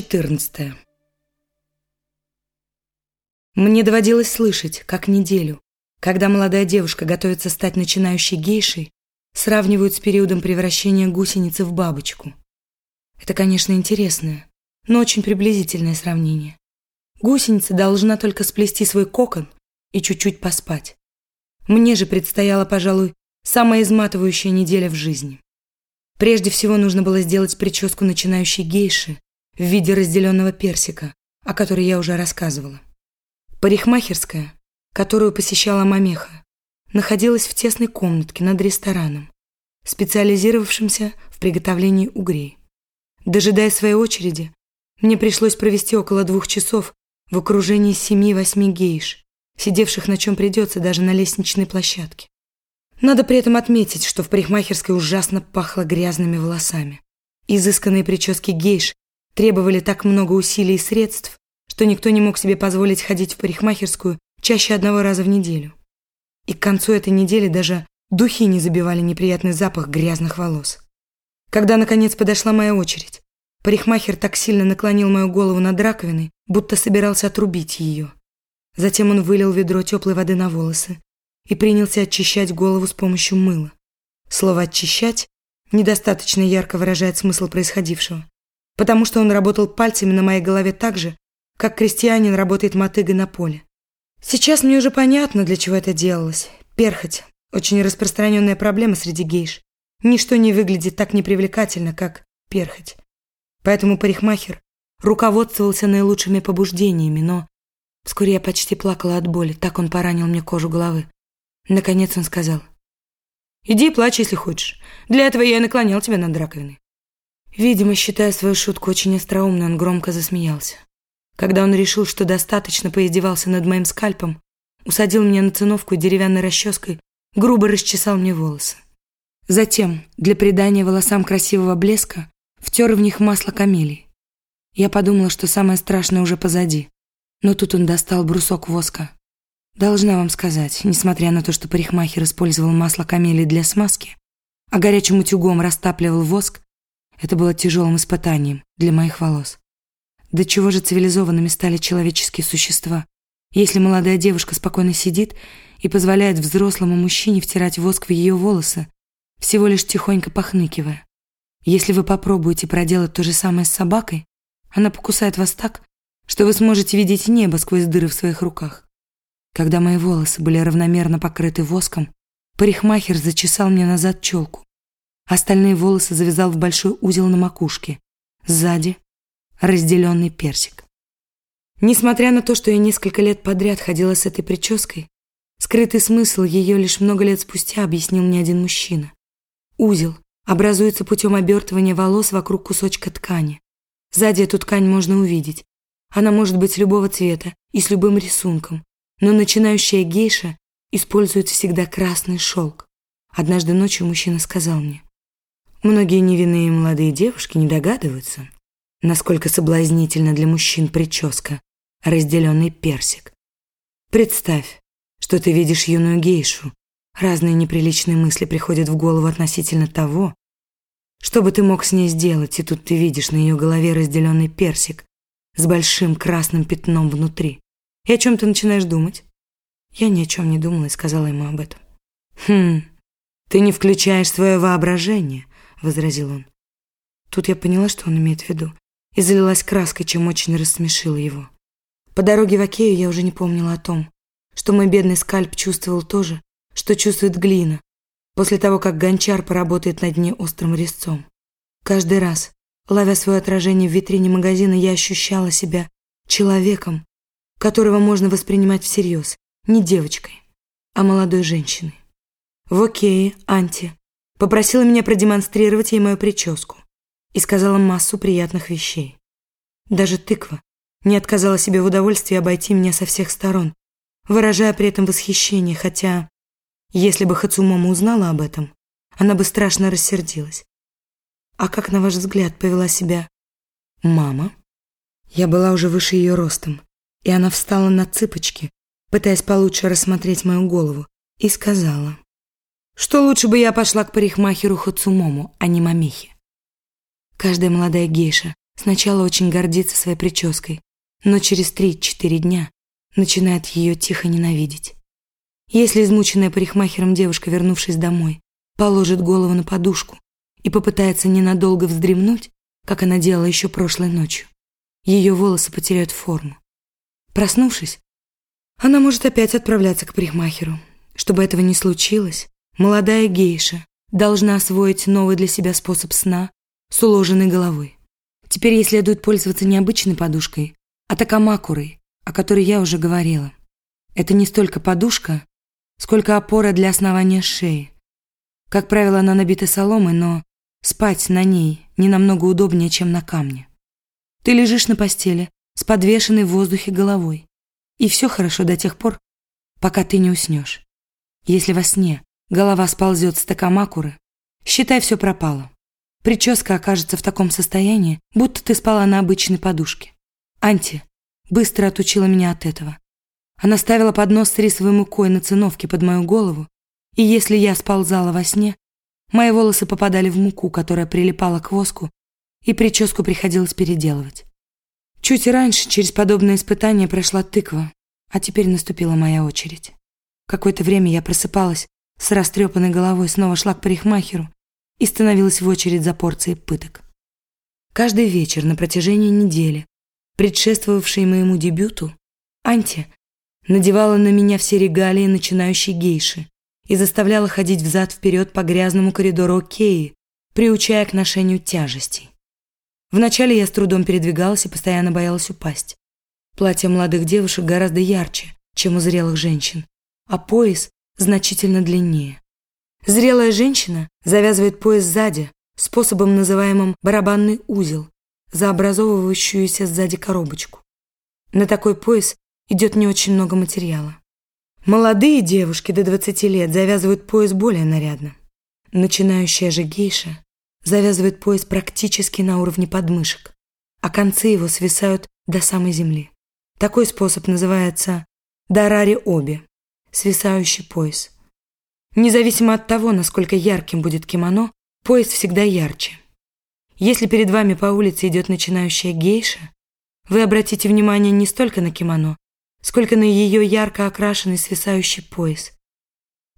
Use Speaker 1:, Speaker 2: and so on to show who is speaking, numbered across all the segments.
Speaker 1: Глава 14 Мне доводилось слышать, как неделю, когда молодая девушка готовится стать начинающей гейшей, сравнивают с периодом превращения гусеницы в бабочку. Это, конечно, интересное, но очень приблизительное сравнение. Гусеница должна только сплести свой кокон и чуть-чуть поспать. Мне же предстояла, пожалуй, самая изматывающая неделя в жизни. Прежде всего нужно было сделать прическу начинающей гейши, в виде разделенного персика, о которой я уже рассказывала. Парикмахерская, которую посещала Мамеха, находилась в тесной комнатке над рестораном, специализировавшимся в приготовлении угрей. Дожидая своей очереди, мне пришлось провести около двух часов в окружении семи-восьми гейш, сидевших на чем придется даже на лестничной площадке. Надо при этом отметить, что в парикмахерской ужасно пахло грязными волосами. Изысканные прически гейш требовали так много усилий и средств, что никто не мог себе позволить ходить в парикмахерскую чаще одного раза в неделю. И к концу этой недели даже духи не забивали неприятный запах грязных волос. Когда, наконец, подошла моя очередь, парикмахер так сильно наклонил мою голову над раковиной, будто собирался отрубить ее. Затем он вылил ведро теплой воды на волосы и принялся очищать голову с помощью мыла. Слово «очищать» недостаточно ярко выражает смысл происходившего потому что он работал пальцами на моей голове так же, как крестьянин работает мотыгой на поле. Сейчас мне уже понятно, для чего это делалось. Перхоть – очень распространенная проблема среди гейш. Ничто не выглядит так непривлекательно, как перхоть. Поэтому парикмахер руководствовался наилучшими побуждениями, но вскоре я почти плакала от боли, так он поранил мне кожу головы. Наконец он сказал, «Иди и плачь, если хочешь. Для этого я и наклонял тебя над раковиной». Видимо, считая свою шутку очень остроумной, он громко засмеялся. Когда он решил, что достаточно поиздевался над моим скальпом, усадил меня на циновку и деревянной расческой грубо расчесал мне волосы. Затем, для придания волосам красивого блеска, втер в них масло камелий. Я подумала, что самое страшное уже позади. Но тут он достал брусок воска. Должна вам сказать, несмотря на то, что парикмахер использовал масло камелий для смазки, а горячим утюгом растапливал воск, это было тяжелым испытанием для моих волос. До чего же цивилизованными стали человеческие существа, если молодая девушка спокойно сидит и позволяет взрослому мужчине втирать воск в ее волосы, всего лишь тихонько похныкивая. Если вы попробуете проделать то же самое с собакой, она покусает вас так, что вы сможете видеть небо сквозь дыры в своих руках. Когда мои волосы были равномерно покрыты воском, парикмахер зачесал мне назад челку. Остальные волосы завязал в большой узел на макушке. Сзади разделенный персик. Несмотря на то, что я несколько лет подряд ходила с этой прической, скрытый смысл ее лишь много лет спустя объяснил мне один мужчина. Узел образуется путем обертывания волос вокруг кусочка ткани. Сзади эту ткань можно увидеть. Она может быть любого цвета и с любым рисунком, но начинающая гейша использует всегда красный шелк. Однажды ночью мужчина сказал мне, Многие невинные молодые девушки не догадываются, насколько соблазнительна для мужчин прическа, разделенный персик. Представь, что ты видишь юную гейшу. Разные неприличные мысли приходят в голову относительно того, что бы ты мог с ней сделать, и тут ты видишь на ее голове разделенный персик с большим красным пятном внутри. И о чем ты начинаешь думать? Я ни о чем не думала и сказала ему об этом. Хм, ты не включаешь свое воображение. — возразил он. Тут я поняла, что он имеет в виду, и залилась краской, чем очень рассмешила его. По дороге в Окею я уже не помнила о том, что мой бедный скальп чувствовал то же, что чувствует глина, после того, как гончар поработает над ней острым резцом. Каждый раз, ловя свое отражение в витрине магазина, я ощущала себя человеком, которого можно воспринимать всерьез, не девочкой, а молодой женщиной. В Окее Анти Попросила меня продемонстрировать ей мою прическу и сказала массу приятных вещей. Даже тыква не отказала себе в удовольствии обойти меня со всех сторон, выражая при этом восхищение, хотя, если бы Хацумома узнала об этом, она бы страшно рассердилась. А как, на ваш взгляд, повела себя мама? Я была уже выше ее ростом, и она встала на цыпочки, пытаясь получше рассмотреть мою голову, и сказала что лучше бы я пошла к парикмахеру Хацумому, а не мамихе. Каждая молодая гейша сначала очень гордится своей прической, но через 3-4 дня начинает ее тихо ненавидеть. Если измученная парикмахером девушка, вернувшись домой, положит голову на подушку и попытается ненадолго вздремнуть, как она делала еще прошлой ночью, ее волосы потеряют форму. Проснувшись, она может опять отправляться к парикмахеру. Чтобы этого не случилось, молодая гейша должна освоить новый для себя способ сна с уложенной головой. Теперь ей следует пользоваться не обычной подушкой, а такамакурой, о которой я уже говорила. Это не столько подушка, сколько опора для основания шеи. Как правило, она набита соломой, но спать на ней не намного удобнее, чем на камне. Ты лежишь на постели с подвешенной в воздухе головой, и все хорошо до тех пор, пока ты не уснешь. Если во сне голова сползет с такамакуры, считай, все пропало. Прическа окажется в таком состоянии, будто ты спала на обычной подушке. Анти быстро отучила меня от этого. Она ставила поднос с рисовой мукой на циновке под мою голову, и если я сползала во сне, мои волосы попадали в муку, которая прилипала к воску, и прическу приходилось переделывать. Чуть раньше через подобное испытание прошла тыква, а теперь наступила моя очередь. Какое-то время я просыпалась с растрепанной головой, снова шла к парикмахеру и становилась в очередь за порцией пыток. Каждый вечер на протяжении недели, предшествовавшей моему дебюту, Анти надевала на меня все регалии начинающей гейши и заставляла ходить взад-вперед по грязному коридору Океи, приучая к ношению тяжестей. Вначале я с трудом передвигалась и постоянно боялась упасть. Платье молодых девушек гораздо ярче, чем у зрелых женщин, а пояс значительно длиннее. Зрелая женщина завязывает пояс сзади способом, называемым барабанный узел, за образовывающуюся сзади коробочку. На такой пояс идет не очень много материала. Молодые девушки до 20 лет завязывают пояс более нарядно. Начинающая же гейша завязывает пояс практически на уровне подмышек, а концы его свисают до самой земли. Такой способ называется дарари-оби – свисающий пояс. Независимо от того, насколько ярким будет кимоно, пояс всегда ярче. Если перед вами по улице идет начинающая гейша, вы обратите внимание не столько на кимоно, сколько на ее ярко окрашенный свисающий пояс.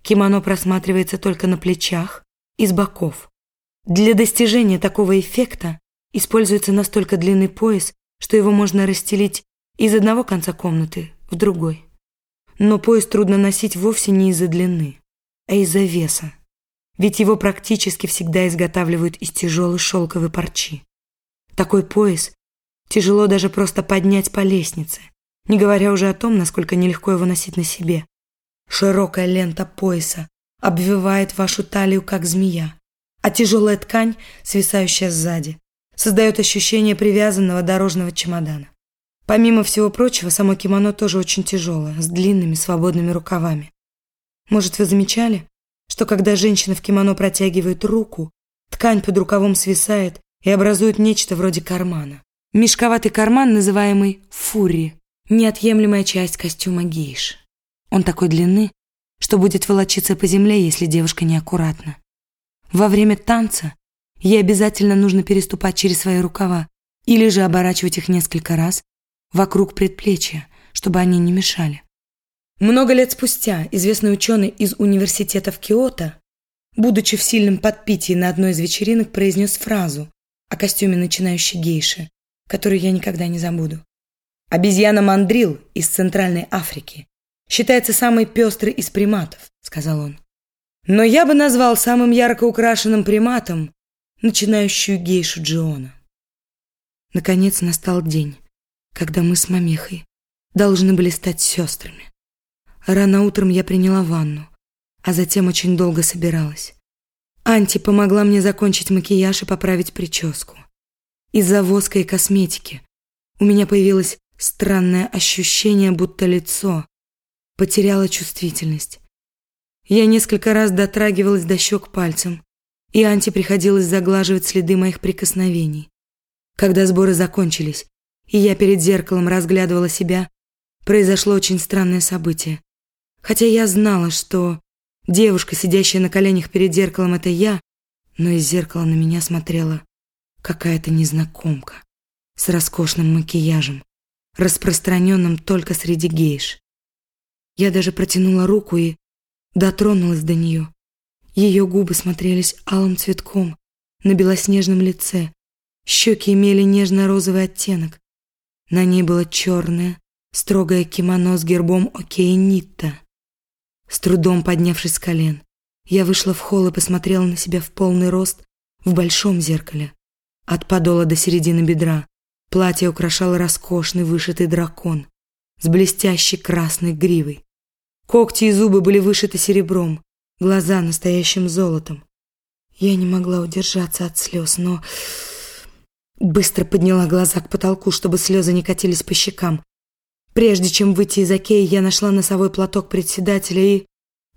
Speaker 1: Кимоно просматривается только на плечах и с боков. Для достижения такого эффекта используется настолько длинный пояс, что его можно расстелить из одного конца комнаты в другой. Но пояс трудно носить вовсе не из-за длины, а из-за веса, ведь его практически всегда изготавливают из тяжелой шелковой парчи. Такой пояс тяжело даже просто поднять по лестнице, не говоря уже о том, насколько нелегко его носить на себе. Широкая лента пояса обвивает вашу талию, как змея, а тяжелая ткань, свисающая сзади, создает ощущение привязанного дорожного чемодана. Помимо всего прочего, само кимоно тоже очень тяжелое, с длинными свободными рукавами. Может, вы замечали, что когда женщина в кимоно протягивает руку, ткань под рукавом свисает и образует нечто вроде кармана. Мешковатый карман, называемый фури, неотъемлемая часть костюма гейш. Он такой длины, что будет волочиться по земле, если девушка неаккуратна. Во время танца ей обязательно нужно переступать через свои рукава или же оборачивать их несколько раз вокруг предплечья, чтобы они не мешали. Много лет спустя известный ученый из университета в Киото, будучи в сильном подпитии на одной из вечеринок, произнес фразу о костюме начинающей гейши, которую я никогда не забуду. «Обезьяна-мандрил из Центральной Африки считается самой пестрой из приматов», — сказал он. Но я бы назвал самым ярко украшенным приматом начинающую гейшу Джиона. Наконец настал день, когда мы с мамехой должны были стать сестрами. Рано утром я приняла ванну, а затем очень долго собиралась. Анти помогла мне закончить макияж и поправить прическу. Из-за воска и косметики у меня появилось странное ощущение, будто лицо потеряло чувствительность. Я несколько раз дотрагивалась до щек пальцем, и Анте приходилось заглаживать следы моих прикосновений. Когда сборы закончились, и я перед зеркалом разглядывала себя, произошло очень странное событие. Хотя я знала, что девушка, сидящая на коленях перед зеркалом, это я, но из зеркала на меня смотрела какая-то незнакомка. с роскошным макияжем, распространенным только среди гейш. Я даже протянула руку и дотронулась до нее. Ее губы смотрелись алым цветком на белоснежном лице, щеки имели нежно-розовый оттенок. На ней было черное, строгое кимоно с гербом Окей Нитта. С трудом поднявшись с колен, я вышла в холл и посмотрела на себя в полный рост в большом зеркале. От подола до середины бедра платье украшал роскошный вышитый дракон с блестящей красной гривой. Когти и зубы были вышиты серебром, глаза настоящим золотом. Я не могла удержаться от слез, но быстро подняла глаза к потолку, чтобы слезы не катились по щекам. Прежде чем выйти из Океи, я нашла носовой платок председателя и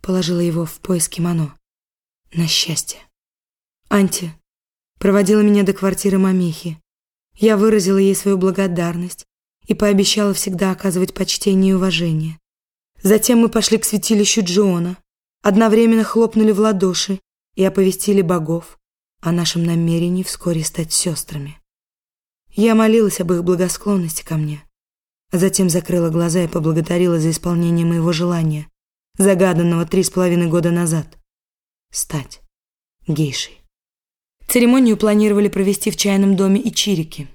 Speaker 1: положила его в пояс кимоно. На счастье. Анти проводила меня до квартиры мамихи. Я выразила ей свою благодарность и пообещала всегда оказывать почтение и уважение. Затем мы пошли к святилищу Джона, одновременно хлопнули в ладоши и оповестили богов о нашем намерении вскоре стать сестрами. Я молилась об их благосклонности ко мне, а затем закрыла глаза и поблагодарила за исполнение моего желания, загаданного три с половиной года назад — стать гейшей. Церемонию планировали провести в чайном доме Ичирики,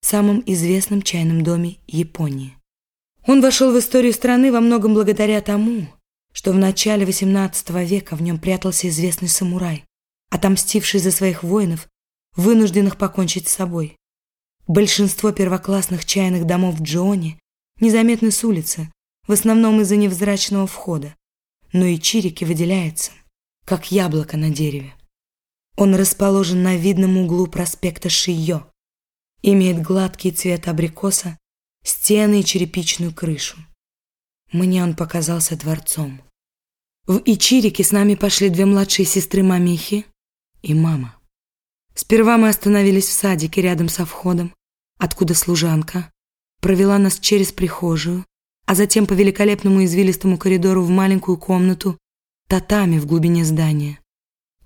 Speaker 1: самом известном чайном доме Японии. Он вошел в историю страны во многом благодаря тому, что в начале XVIII века в нем прятался известный самурай, отомстивший за своих воинов, вынужденных покончить с собой. Большинство первоклассных чайных домов в Джоне незаметны с улицы, в основном из-за невзрачного входа, но и Чирики выделяется, как яблоко на дереве. Он расположен на видном углу проспекта Шиё, имеет гладкий цвет абрикоса, стены и черепичную крышу. Мне он показался дворцом. В Ичирике с нами пошли две младшие сестры Мамихи и мама. Сперва мы остановились в садике рядом со входом, откуда служанка провела нас через прихожую, а затем по великолепному извилистому коридору в маленькую комнату татами в глубине здания.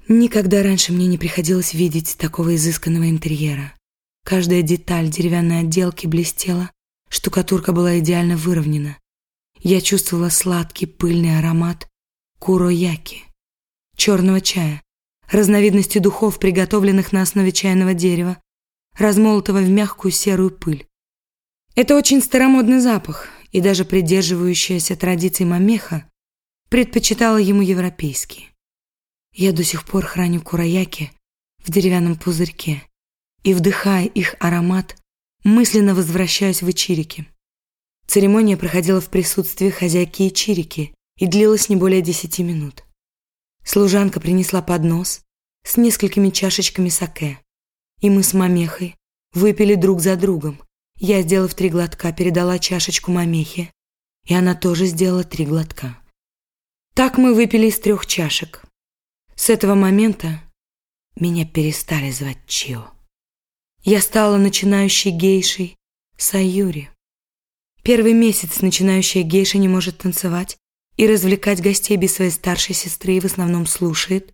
Speaker 1: Никогда раньше мне не приходилось видеть такого изысканного интерьера. Каждая деталь деревянной отделки блестела, штукатурка была идеально выровнена. Я чувствовала сладкий пыльный аромат курояки, черного чая, разновидности духов, приготовленных на основе чайного дерева, размолотого в мягкую серую пыль. Это очень старомодный запах, и даже придерживающаяся традиций мамеха предпочитала ему европейский. Я до сих пор храню кураяки в деревянном пузырьке и, вдыхая их аромат, мысленно возвращаюсь в Ичирики. Церемония проходила в присутствии хозяйки Ичирики и длилась не более десяти минут. Служанка принесла поднос с несколькими чашечками саке, и мы с мамехой выпили друг за другом. Я, сделав три глотка, передала чашечку мамехе, и она тоже сделала три глотка. Так мы выпили из трех чашек. С этого момента меня перестали звать Чио. Я стала начинающей гейшей Саюри. Первый месяц начинающая гейша не может танцевать и развлекать гостей без своей старшей сестры и в основном слушает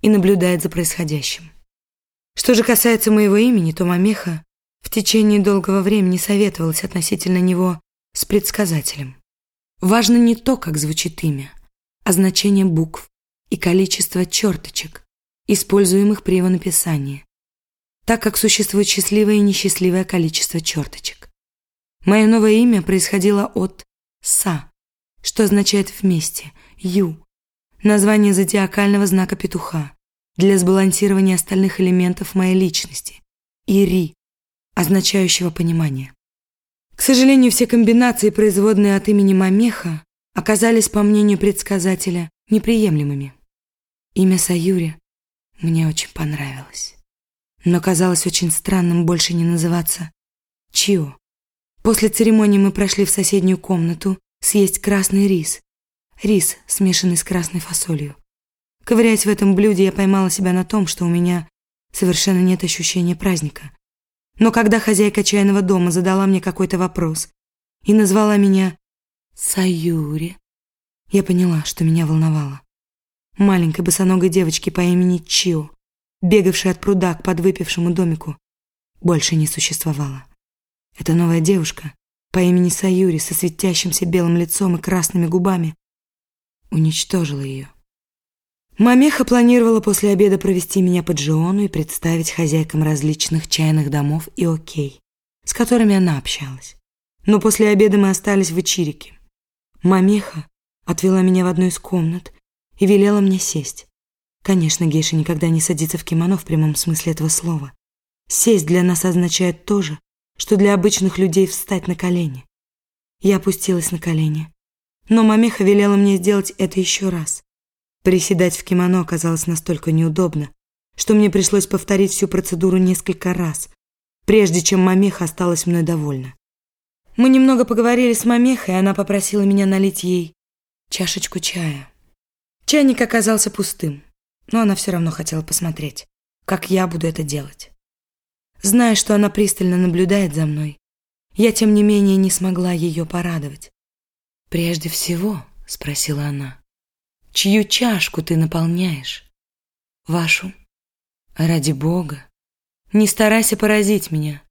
Speaker 1: и наблюдает за происходящим. Что же касается моего имени, то Мамеха в течение долгого времени советовалась относительно него с предсказателем. Важно не то, как звучит имя, а значение букв и количество черточек, используемых при его написании, так как существует счастливое и несчастливое количество черточек. Мое новое имя происходило от «са», что означает «вместе», «ю», название зодиакального знака петуха, для сбалансирования остальных элементов моей личности, и «ри», означающего понимание. К сожалению, все комбинации, производные от имени Мамеха, оказались, по мнению предсказателя, неприемлемыми. Имя Саюри мне очень понравилось. Но казалось очень странным больше не называться Чио. После церемонии мы прошли в соседнюю комнату съесть красный рис. Рис, смешанный с красной фасолью. Ковыряясь в этом блюде, я поймала себя на том, что у меня совершенно нет ощущения праздника. Но когда хозяйка чайного дома задала мне какой-то вопрос и назвала меня Саюри, я поняла, что меня волновало. Маленькой босоногой девочки по имени Чио, бегавшей от пруда к подвыпившему домику, больше не существовало. Эта новая девушка по имени Саюри со светящимся белым лицом и красными губами уничтожила ее. Мамеха планировала после обеда провести меня под Жиону и представить хозяйкам различных чайных домов и окей, с которыми она общалась. Но после обеда мы остались в Ичирике. Мамеха отвела меня в одну из комнат и велела мне сесть. Конечно, гейша никогда не садится в кимоно в прямом смысле этого слова. Сесть для нас означает то же, что для обычных людей встать на колени. Я опустилась на колени, но мамеха велела мне сделать это еще раз. Приседать в кимоно оказалось настолько неудобно, что мне пришлось повторить всю процедуру несколько раз, прежде чем мамеха осталась мной довольна. Мы немного поговорили с мамехой, и она попросила меня налить ей чашечку чая. Чайник оказался пустым, но она все равно хотела посмотреть, как я буду это делать. Зная, что она пристально наблюдает за мной, я, тем не менее, не смогла ее порадовать. «Прежде всего», — спросила она, — «чью чашку ты наполняешь?» «Вашу». «Ради Бога, не старайся поразить меня.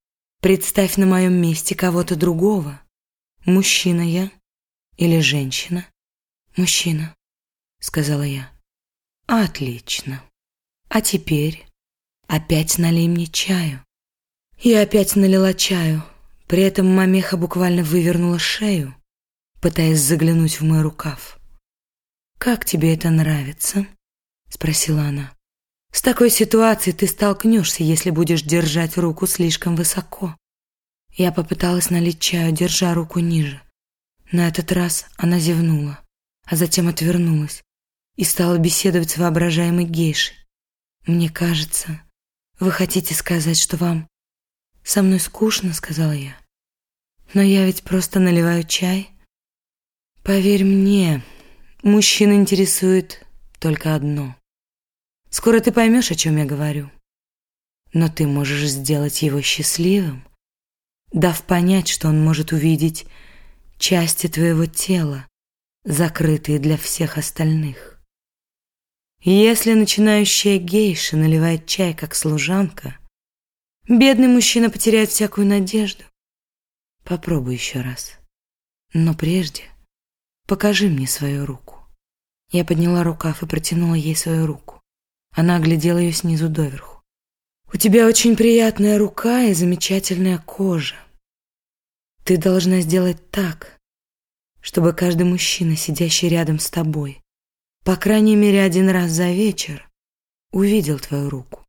Speaker 1: Представь на моем месте кого-то другого. Мужчина я или женщина?» «Мужчина», — сказала я. «Отлично. А теперь опять налей мне чаю». Я опять налила чаю. При этом мамеха буквально вывернула шею, пытаясь заглянуть в мой рукав. «Как тебе это нравится?» — спросила она. «С такой ситуацией ты столкнешься, если будешь держать руку слишком высоко». Я попыталась налить чаю, держа руку ниже. На этот раз она зевнула, а затем отвернулась и стала беседовать с воображаемой гейшей. «Мне кажется, вы хотите сказать, что вам «Со мной скучно», — сказала я. «Но я ведь просто наливаю чай». «Поверь мне, мужчин интересует только одно. Скоро ты поймешь, о чем я говорю. Но ты можешь сделать его счастливым, дав понять, что он может увидеть части твоего тела, закрытые для всех остальных. Если начинающая гейша наливает чай как служанка — Бедный мужчина потеряет всякую надежду. Попробуй еще раз. Но прежде покажи мне свою руку. Я подняла рукав и протянула ей свою руку. Она оглядела ее снизу доверху. У тебя очень приятная рука и замечательная кожа. Ты должна сделать так, чтобы каждый мужчина, сидящий рядом с тобой, по крайней мере один раз за вечер, увидел твою руку.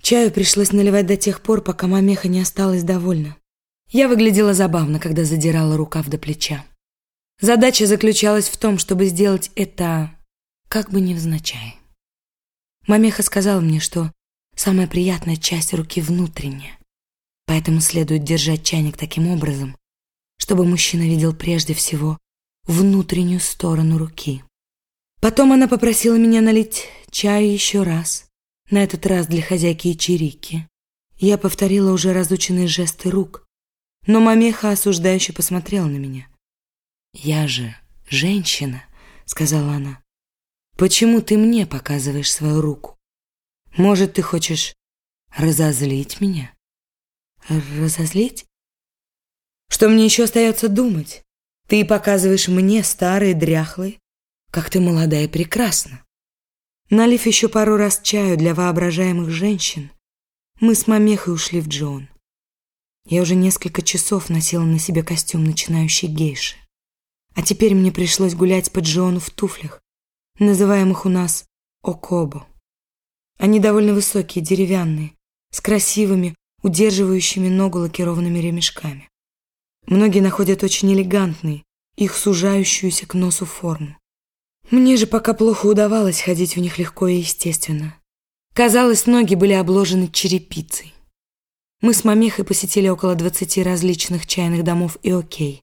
Speaker 1: Чаю пришлось наливать до тех пор, пока мамеха не осталась довольна. Я выглядела забавно, когда задирала рукав до плеча. Задача заключалась в том, чтобы сделать это как бы невзначай. Мамеха сказала мне, что самая приятная часть руки внутренняя, поэтому следует держать чайник таким образом, чтобы мужчина видел прежде всего внутреннюю сторону руки. Потом она попросила меня налить чаю еще раз, на этот раз для хозяйки и. Я повторила уже разученные жесты рук, но мамеха осуждающе посмотрела на меня. «Я же женщина», — сказала она. «Почему ты мне показываешь свою руку? Может, ты хочешь разозлить меня?» «Разозлить?» «Что мне еще остается думать? Ты показываешь мне, старый дряхлый, как ты молодая и прекрасна. Налив еще пару раз чаю для воображаемых женщин, мы с мамехой ушли в Джон. Я уже несколько часов носила на себе костюм начинающей гейши. А теперь мне пришлось гулять по Джону в туфлях, называемых у нас окобо. Они довольно высокие, деревянные, с красивыми, удерживающими ногу лакированными ремешками. Многие находят очень элегантной их сужающуюся к носу форму. Мне же пока плохо удавалось ходить в них легко и естественно. Казалось, ноги были обложены черепицей. Мы с мамехой посетили около двадцати различных чайных домов и окей,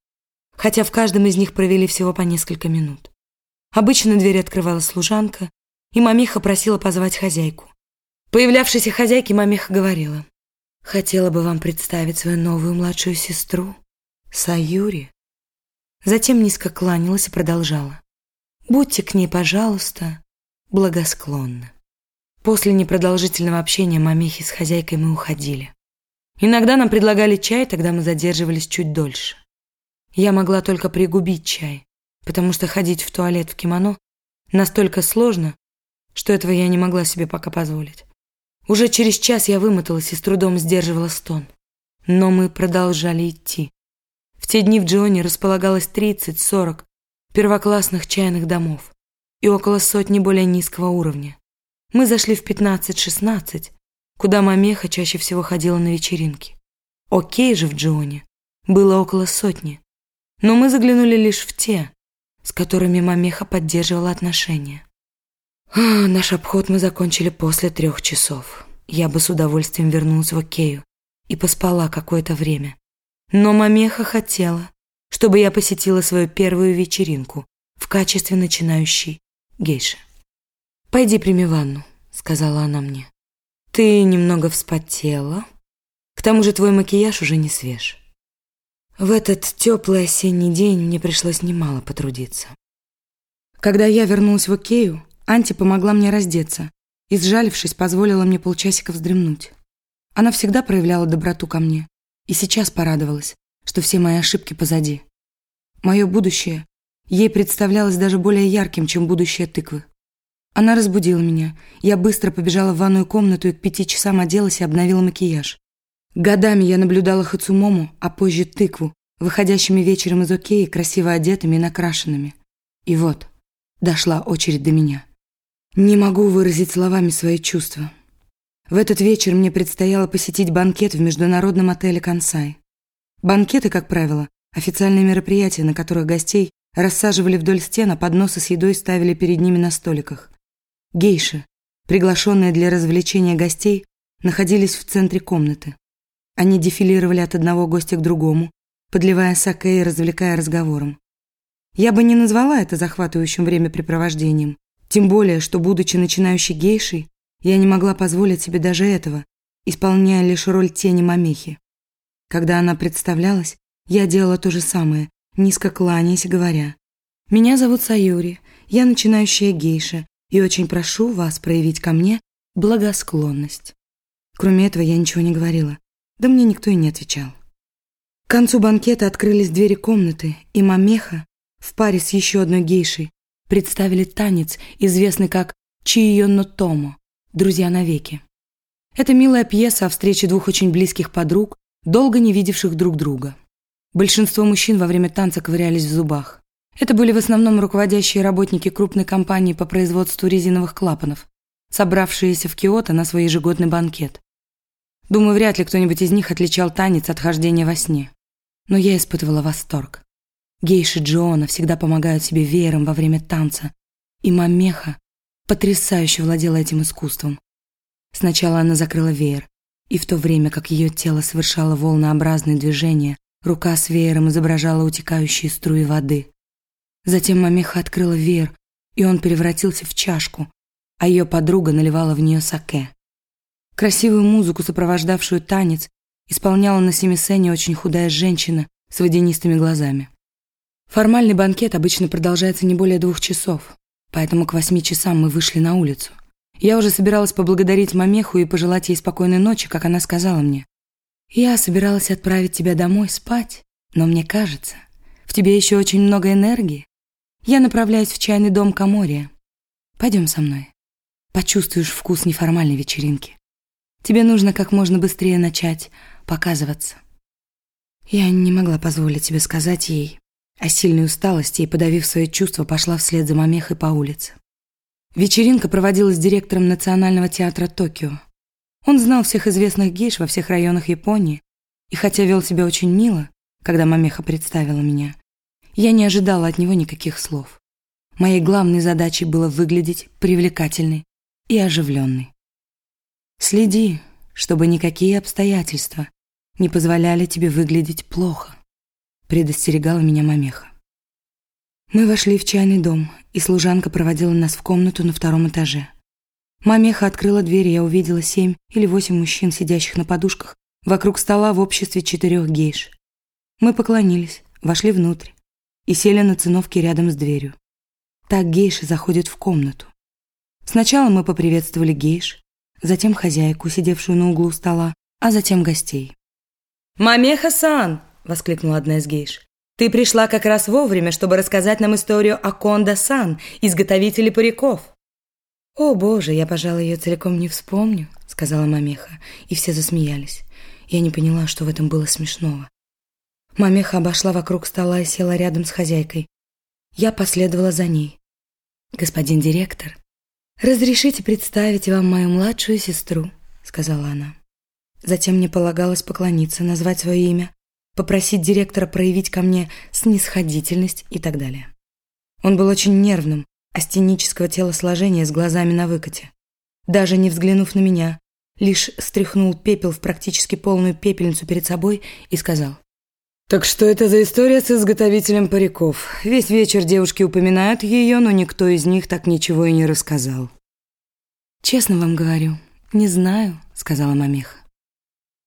Speaker 1: хотя в каждом из них провели всего по несколько минут. Обычно дверь открывала служанка, и мамеха просила позвать хозяйку. Появлявшейся хозяйке мамеха говорила, «Хотела бы вам представить свою новую младшую сестру, Саюри». Затем низко кланялась и продолжала. Будьте к ней, пожалуйста, благосклонны. После непродолжительного общения мамехи с хозяйкой мы уходили. Иногда нам предлагали чай, тогда мы задерживались чуть дольше. Я могла только пригубить чай, потому что ходить в туалет в кимоно настолько сложно, что этого я не могла себе пока позволить. Уже через час я вымоталась и с трудом сдерживала стон. Но мы продолжали идти. В те дни в Джоне располагалось 30-40 первоклассных чайных домов и около сотни более низкого уровня. Мы зашли в 15-16, куда Мамеха чаще всего ходила на вечеринки. Окей же в Джоне было около сотни, но мы заглянули лишь в те, с которыми Мамеха поддерживала отношения. А, наш обход мы закончили после трех часов. Я бы с удовольствием вернулась в Окею и поспала какое-то время. Но Мамеха хотела, чтобы я посетила свою первую вечеринку в качестве начинающей гейши. «Пойди прими ванну», — сказала она мне. «Ты немного вспотела. К тому же твой макияж уже не свеж». В этот теплый осенний день мне пришлось немало потрудиться. Когда я вернулась в Окею, Анти помогла мне раздеться и, сжалившись, позволила мне полчасика вздремнуть. Она всегда проявляла доброту ко мне, и сейчас порадовалась, что все мои ошибки позади. Мое будущее ей представлялось даже более ярким, чем будущее тыквы. Она разбудила меня. Я быстро побежала в ванную комнату и к пяти часам оделась и обновила макияж. Годами я наблюдала Хацумому, а позже тыкву, выходящими вечером из Океи, красиво одетыми и накрашенными. И вот, дошла очередь до меня. Не могу выразить словами свои чувства. В этот вечер мне предстояло посетить банкет в международном отеле «Консай». Банкеты, как правило, официальные мероприятия, на которых гостей рассаживали вдоль стен, а подносы с едой ставили перед ними на столиках. Гейши, приглашенные для развлечения гостей, находились в центре комнаты. Они дефилировали от одного гостя к другому, подливая саке и развлекая разговором. Я бы не назвала это захватывающим времяпрепровождением, тем более, что, будучи начинающей гейшей, я не могла позволить себе даже этого, исполняя лишь роль тени мамехи. Когда она представлялась, я делала то же самое, низко кланяясь, говоря, «Меня зовут Саюри, я начинающая гейша, и очень прошу вас проявить ко мне благосклонность». Кроме этого я ничего не говорила. Да мне никто и не отвечал. К концу банкета открылись двери комнаты, и Мамеха в паре с еще одной гейшей представили танец, известный как Чио Томо «Друзья навеки». Это милая пьеса о встрече двух очень близких подруг, долго не видевших друг друга. Большинство мужчин во время танца ковырялись в зубах. Это были в основном руководящие работники крупной компании по производству резиновых клапанов, собравшиеся в Киото на свой ежегодный банкет. Думаю, вряд ли кто-нибудь из них отличал танец от хождения во сне. Но я испытывала восторг. Гейши Джоана всегда помогают себе веером во время танца, и Мамеха потрясающе владела этим искусством. Сначала она закрыла веер, и в то время, как ее тело совершало волнообразные движения, рука с веером изображала утекающие струи воды. Затем Мамеха открыла веер, и он превратился в чашку, а ее подруга наливала в нее саке. Красивую музыку, сопровождавшую танец, исполняла на семисцене очень худая женщина с водянистыми глазами. Формальный банкет обычно продолжается не более двух часов, поэтому к восьми часам мы вышли на улицу. Я уже собиралась поблагодарить Мамеху и пожелать ей спокойной ночи, как она сказала мне. «Я собиралась отправить тебя домой спать, но мне кажется, в тебе еще очень много энергии. Я направляюсь в чайный дом Камория. Пойдем со мной. Почувствуешь вкус неформальной вечеринки». Тебе нужно как можно быстрее начать показываться. Я не могла позволить себе сказать ей о сильной усталости и, подавив свои чувства, пошла вслед за мамехой по улице. Вечеринка проводилась директором Национального театра Токио. Он знал всех известных гейш во всех районах Японии, и хотя вел себя очень мило, когда мамеха представила меня, я не ожидала от него никаких слов. Моей главной задачей было выглядеть привлекательной и оживленной. Следи, чтобы никакие обстоятельства не позволяли тебе выглядеть плохо, предостерегала меня мамеха. Мы вошли в чайный дом, и служанка проводила нас в комнату на втором этаже. Мамеха открыла дверь, и я увидела семь или восемь мужчин, сидящих на подушках, вокруг стола в обществе четырех гейш. Мы поклонились, вошли внутрь и сели на циновке рядом с дверью. Так гейши заходят в комнату. Сначала мы поприветствовали гейш, затем хозяйку, сидевшую на углу стола, а затем гостей. «Мамеха-сан!» — воскликнула одна из гейш. «Ты пришла как раз вовремя, чтобы рассказать нам историю о Конда-сан, изготовителе париков». «О, боже, я, пожалуй, ее целиком не вспомню», — сказала Мамеха, и все засмеялись. Я не поняла, что в этом было смешного. Мамеха обошла вокруг стола и села рядом с хозяйкой. Я последовала за ней. «Господин директор, разрешите представить вам мою младшую сестру», — сказала она. Затем мне полагалось поклониться, назвать свое имя, попросить директора проявить ко мне снисходительность и так далее. Он был очень нервным, астенического телосложения с глазами на выкате. Даже не взглянув на меня, лишь стряхнул пепел в практически полную пепельницу перед собой и сказал. «Так что это за история с изготовителем париков? Весь вечер девушки упоминают ее, но никто из них так ничего и не рассказал». «Честно вам говорю, не знаю», — сказала Мамеха.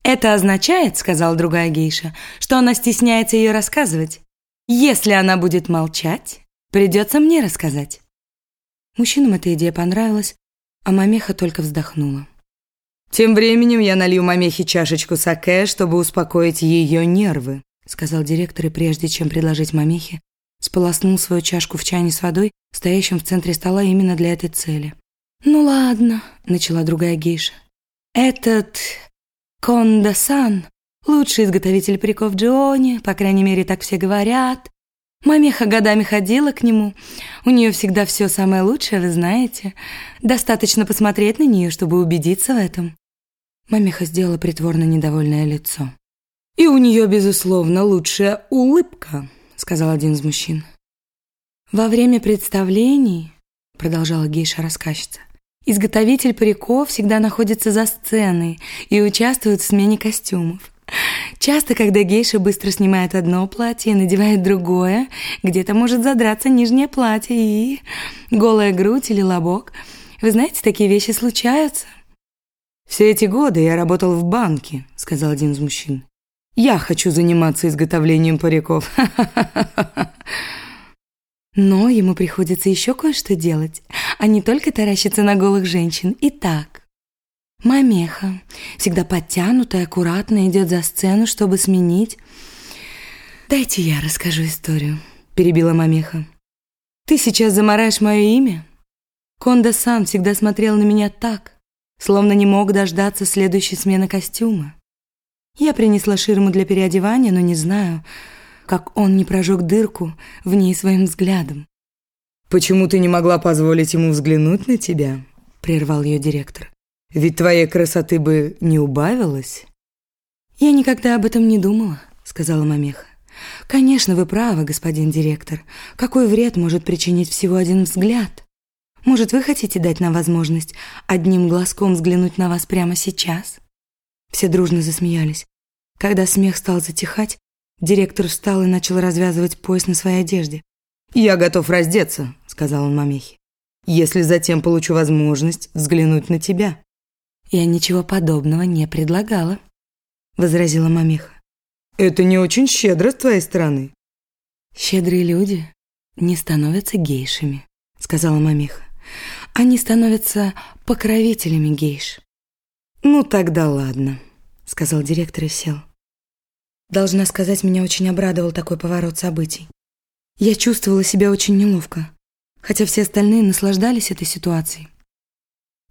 Speaker 1: «Это означает, — сказала другая гейша, — что она стесняется ее рассказывать. Если она будет молчать, придется мне рассказать». Мужчинам эта идея понравилась, а Мамеха только вздохнула. «Тем временем я налью Мамехе чашечку саке, чтобы успокоить ее нервы», сказал директор, и прежде чем предложить Мамехе, сполоснул свою чашку в чайне с водой, стоящим в центре стола именно для этой цели. «Ну ладно», — начала другая гейша. «Этот Конда-сан — лучший изготовитель париков Джионе, по крайней мере, так все говорят. Мамеха годами ходила к нему. У нее всегда все самое лучшее, вы знаете. Достаточно посмотреть на нее, чтобы убедиться в этом. Мамеха сделала притворно недовольное лицо. «И у нее, безусловно, лучшая улыбка», — сказал один из мужчин. «Во время представлений», — продолжала гейша-рассказчица, «изготовитель париков всегда находится за сценой и участвует в смене костюмов. Часто, когда гейша быстро снимает одно платье и надевает другое, где-то может задраться нижнее платье и голая грудь или лобок. Вы знаете, такие вещи случаются. «Все эти годы я работал в банке», — сказал один из мужчин. «Я хочу заниматься изготовлением париков». Но ему приходится еще кое-что делать, а не только таращиться на голых женщин. Итак, Мамеха, всегда подтянутая, аккуратно идет за сцену, чтобы сменить. «Дайте я расскажу историю», — перебила Мамеха. «Ты сейчас замараешь мое имя?» Конда сам всегда смотрел на меня так, словно не мог дождаться следующей смены костюма. Я принесла ширму для переодевания, но не знаю, как он не прожег дырку в ней своим взглядом.
Speaker 2: «Почему ты не могла позволить ему взглянуть на тебя?» — прервал ее директор. Ведь твоей красоты бы не убавилось.
Speaker 1: Я никогда об этом не думала, сказала Мамеха. Конечно, вы правы, господин директор. Какой вред может причинить всего один взгляд? Может, вы хотите дать нам возможность одним глазком взглянуть на вас прямо сейчас? Все дружно засмеялись. Когда смех стал затихать, директор встал и начал развязывать пояс на своей одежде.
Speaker 2: «Я готов раздеться», — сказал он Мамехе, «если затем получу возможность взглянуть на тебя».
Speaker 1: «Я ничего подобного не предлагала», — возразила мамиха.
Speaker 2: «Это не очень щедро с твоей стороны».
Speaker 1: «Щедрые люди не становятся гейшами», — сказала мамиха. «Они становятся покровителями гейш».
Speaker 2: «Ну тогда ладно», — сказал директор и сел.
Speaker 1: Должна сказать, меня очень обрадовал такой поворот событий. Я чувствовала себя очень неловко, хотя все остальные наслаждались этой ситуацией.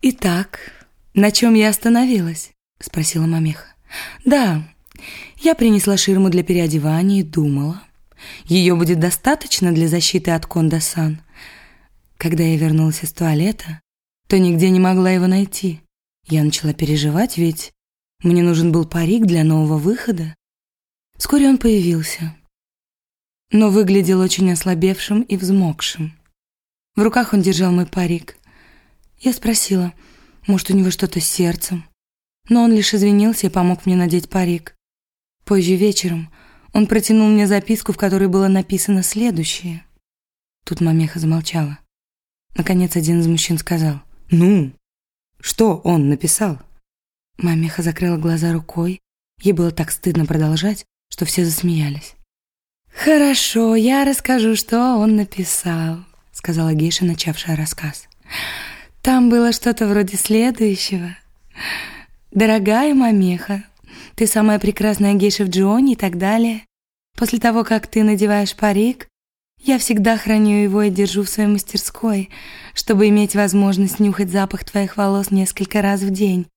Speaker 1: Итак, «На чем я остановилась?» — спросила мамеха. «Да, я принесла ширму для переодевания и думала. Ее будет достаточно для защиты от Конда-сан. Когда я вернулась из туалета, то нигде не могла его найти. Я начала переживать, ведь мне нужен был парик для нового выхода. Вскоре он появился, но выглядел очень ослабевшим и взмокшим. В руках он держал мой парик. Я спросила — может, у него что-то с сердцем. Но он лишь извинился и помог мне надеть парик. Позже вечером он протянул мне записку, в которой было написано следующее. Тут мамеха замолчала. Наконец один из мужчин сказал.
Speaker 2: «Ну, что он написал?»
Speaker 1: Мамеха закрыла глаза рукой. Ей было так стыдно продолжать, что все засмеялись. «Хорошо, я расскажу, что он написал», — сказала Гейша, начавшая рассказ. Там было что-то вроде следующего. «Дорогая мамеха, ты самая прекрасная гейша в Джионе и так далее. После того, как ты надеваешь парик, я всегда храню его и держу в своей мастерской, чтобы иметь возможность нюхать запах твоих волос несколько раз в день.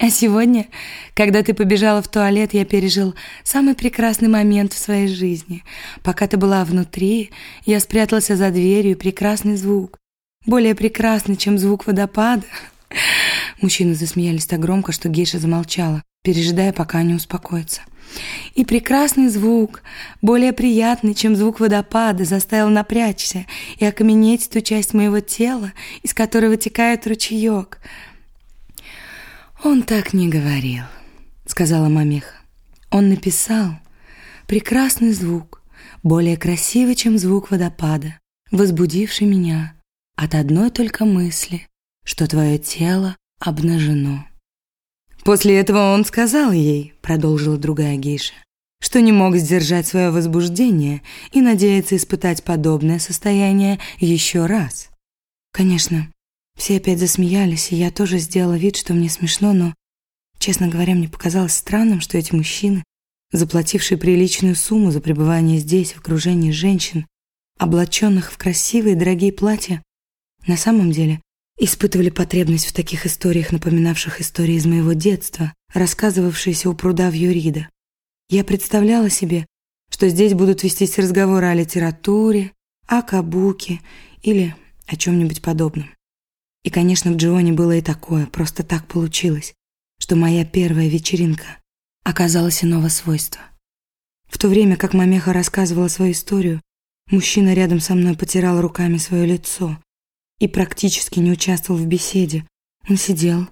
Speaker 1: А сегодня, когда ты побежала в туалет, я пережил самый прекрасный момент в своей жизни. Пока ты была внутри, я спрятался за дверью, прекрасный звук. Более прекрасный, чем звук водопада. Мужчины засмеялись так громко, что Гейша замолчала, пережидая, пока они успокоятся. И прекрасный звук, более приятный, чем звук водопада, заставил напрячься и окаменеть ту часть моего тела, из которой вытекает ручеек. «Он так не говорил», — сказала мамеха. «Он написал прекрасный звук, более красивый, чем звук водопада, возбудивший меня от одной только мысли, что твое тело обнажено». После этого он сказал ей, продолжила другая гейша, что не мог сдержать свое возбуждение и надеется испытать подобное состояние еще раз. Конечно, все опять засмеялись, и я тоже сделала вид, что мне смешно, но, честно говоря, мне показалось странным, что эти мужчины, заплатившие приличную сумму за пребывание здесь, в окружении женщин, облаченных в красивые дорогие платья, на самом деле испытывали потребность в таких историях, напоминавших истории из моего детства, рассказывавшиеся у пруда в Юрида. Я представляла себе, что здесь будут вестись разговоры о литературе, о кабуке или о чем-нибудь подобном. И, конечно, в Джионе было и такое, просто так получилось, что моя первая вечеринка оказалась иного свойства. В то время, как Мамеха рассказывала свою историю, мужчина рядом со мной потирал руками свое лицо, и практически не участвовал в беседе. Он сидел,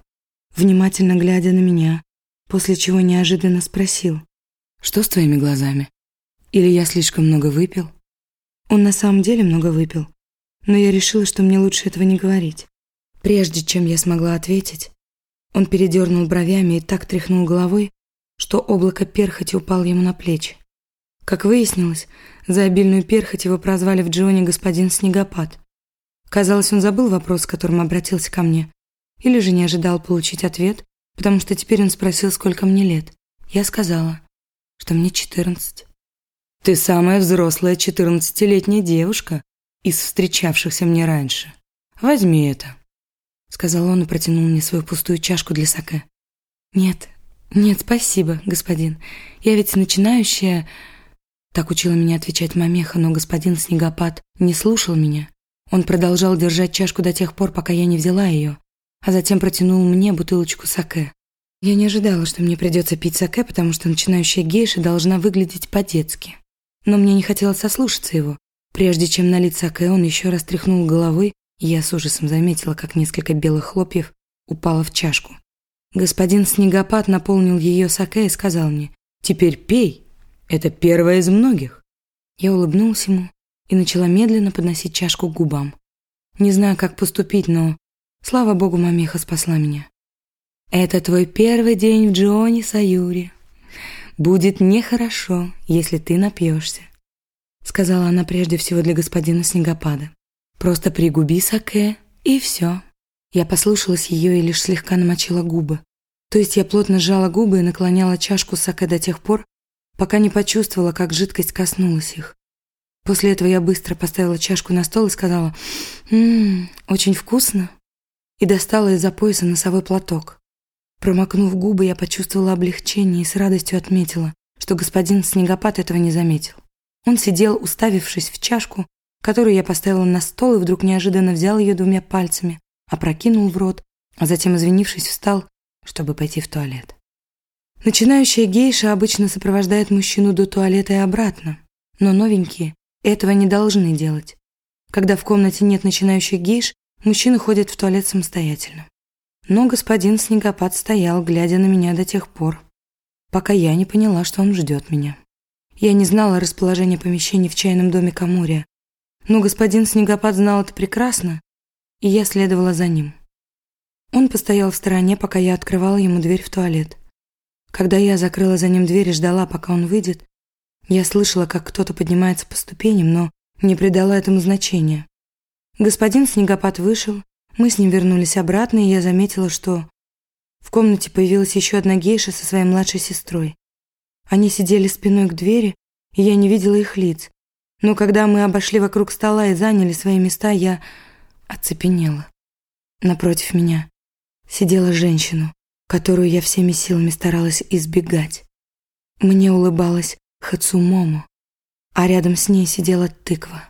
Speaker 1: внимательно глядя на меня, после чего неожиданно спросил, «Что с твоими глазами? Или я слишком много выпил?» Он на самом деле много выпил, но я решила, что мне лучше этого не говорить. Прежде чем я смогла ответить, он передернул бровями и так тряхнул головой, что облако перхоти упало ему на плечи. Как выяснилось, за обильную перхоть его прозвали в Джоне господин Снегопад. Казалось, он забыл вопрос, с которым обратился ко мне. Или же не ожидал получить ответ, потому что теперь он спросил, сколько мне лет. Я сказала, что мне четырнадцать. «Ты самая взрослая четырнадцатилетняя девушка из встречавшихся мне раньше. Возьми это», — сказал он и протянул мне свою пустую чашку для саке. «Нет, нет, спасибо, господин. Я ведь начинающая...» Так учила меня отвечать мамеха, но господин Снегопад не слушал меня. Он продолжал держать чашку до тех пор, пока я не взяла ее, а затем протянул мне бутылочку саке. Я не ожидала, что мне придется пить саке, потому что начинающая гейша должна выглядеть по-детски. Но мне не хотелось сослушаться его. Прежде чем налить саке, он еще раз тряхнул головой, и я с ужасом заметила, как несколько белых хлопьев упало в чашку. Господин Снегопад наполнил ее саке и сказал мне, «Теперь пей, это первое из многих». Я улыбнулась ему, и начала медленно подносить чашку к губам. Не знаю, как поступить, но, слава богу, мамеха спасла меня. «Это твой первый день в Джоне Саюри. Будет нехорошо, если ты напьешься», сказала она прежде всего для господина Снегопада. «Просто пригуби саке, и все». Я послушалась ее и лишь слегка намочила губы. То есть я плотно сжала губы и наклоняла чашку саке до тех пор, пока не почувствовала, как жидкость коснулась их. После этого я быстро поставила чашку на стол и сказала «Ммм, очень вкусно» и достала из-за пояса носовой платок. Промокнув губы, я почувствовала облегчение и с радостью отметила, что господин Снегопад этого не заметил. Он сидел, уставившись в чашку, которую я поставила на стол и вдруг неожиданно взял ее двумя пальцами, опрокинул в рот, а затем, извинившись, встал, чтобы пойти в туалет. Начинающая гейша обычно сопровождает мужчину до туалета и обратно, но новенькие этого не должны делать. Когда в комнате нет начинающих гейш, мужчины ходят в туалет самостоятельно. Но господин Снегопад стоял, глядя на меня до тех пор, пока я не поняла, что он ждет меня. Я не знала расположения помещений в чайном доме Камурия, но господин Снегопад знал это прекрасно, и я следовала за ним. Он постоял в стороне, пока я открывала ему дверь в туалет. Когда я закрыла за ним дверь и ждала, пока он выйдет, я слышала, как кто-то поднимается по ступеням, но не придала этому значения. Господин Снегопад вышел, мы с ним вернулись обратно, и я заметила, что В комнате появилась еще одна гейша со своей младшей сестрой. Они сидели спиной к двери, и я не видела их лиц. Но когда мы обошли вокруг стола и заняли свои места, я оцепенела. Напротив меня сидела женщина, которую я всеми силами старалась избегать. Мне улыбалась Хацумому, а рядом с ней сидела тыква.